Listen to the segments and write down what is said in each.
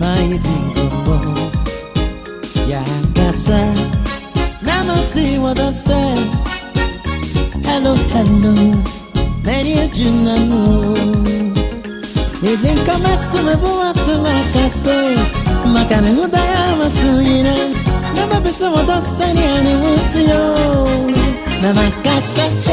My dingo Ya kasa Now I see what I say. Hello, hello. Many a know. Nizin kama tumevuwa semakaso Makane hudaya masuyina Nama bisa wadosani ane wutiyo Na makasa hello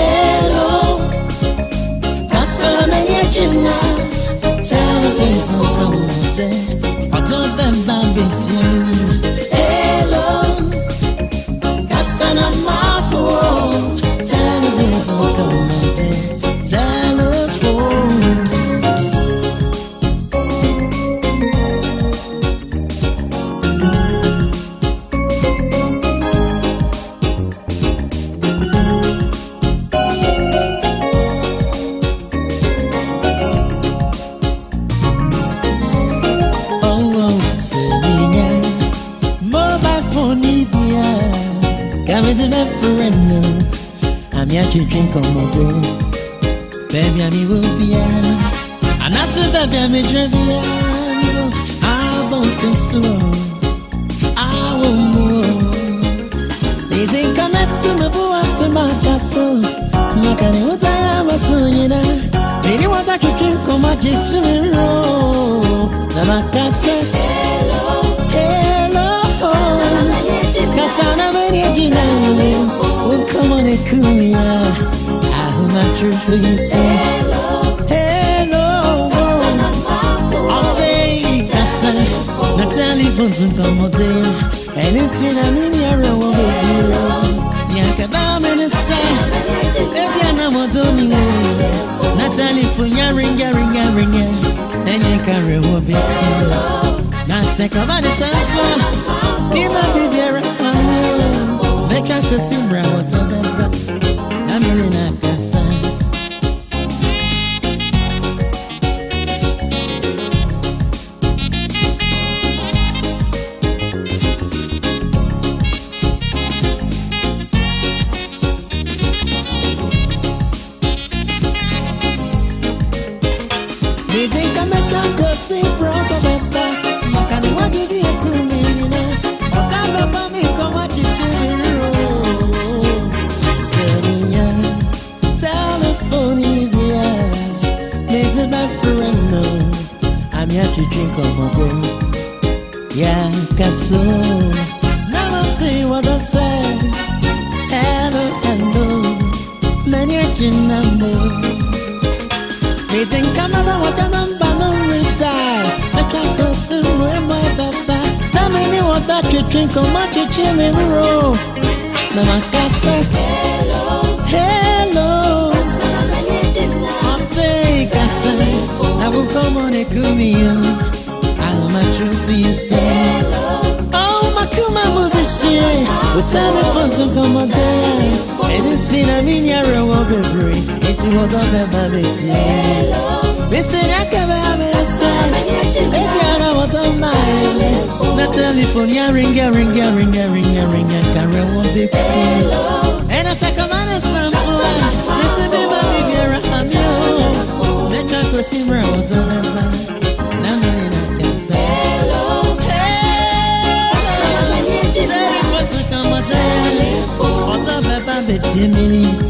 come to referendum. I'm here to drink on my day. Baby, I will be And I said, baby, I'm a trivia. I want to slow. I want more. These ain't coming to me, but what's in my castle? Makani utaya masuyina Nini wataki drink on my jichimiro Na makasa Hello Kasana For you say Hello Ate kasa Na telephone sunkomote Anything I mean yara wa bebiro Yakaba menesa Ebi ana modoni we Na telephone ya ringa ringa ringa Enye kare wo beku Na seka ba de safa my day Yeah, kaso Never see what I say Ever handle Many a chinambo Nizin kama ba wata namba no retire Meka kosi mwe mwe baba Na mini wata chitrin koma chichi mimiro Na makasa Hello share Without the funds of come on down. Anything I mean you're a woman free It's you want to be my baby Missing I can have a sign Baby I know what I'm mine The telephone yeah ring yeah ring yeah ring yeah ring yeah ring yeah Hey